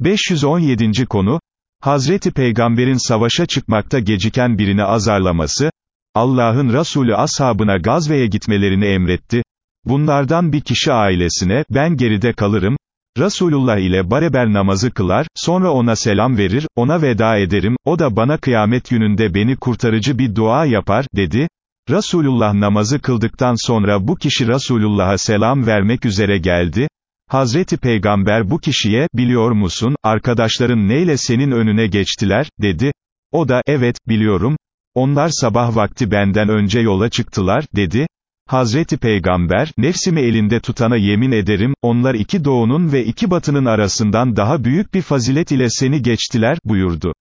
517. konu, Hazreti Peygamber'in savaşa çıkmakta geciken birini azarlaması, Allah'ın Resulü ashabına gazveye gitmelerini emretti, bunlardan bir kişi ailesine, ben geride kalırım, Resulullah ile bareber namazı kılar, sonra ona selam verir, ona veda ederim, o da bana kıyamet gününde beni kurtarıcı bir dua yapar, dedi, Resulullah namazı kıldıktan sonra bu kişi Resulullah'a selam vermek üzere geldi, Hazreti Peygamber bu kişiye, biliyor musun, arkadaşların neyle senin önüne geçtiler, dedi. O da, evet, biliyorum. Onlar sabah vakti benden önce yola çıktılar, dedi. Hazreti Peygamber, nefsimi elinde tutana yemin ederim, onlar iki doğunun ve iki batının arasından daha büyük bir fazilet ile seni geçtiler, buyurdu.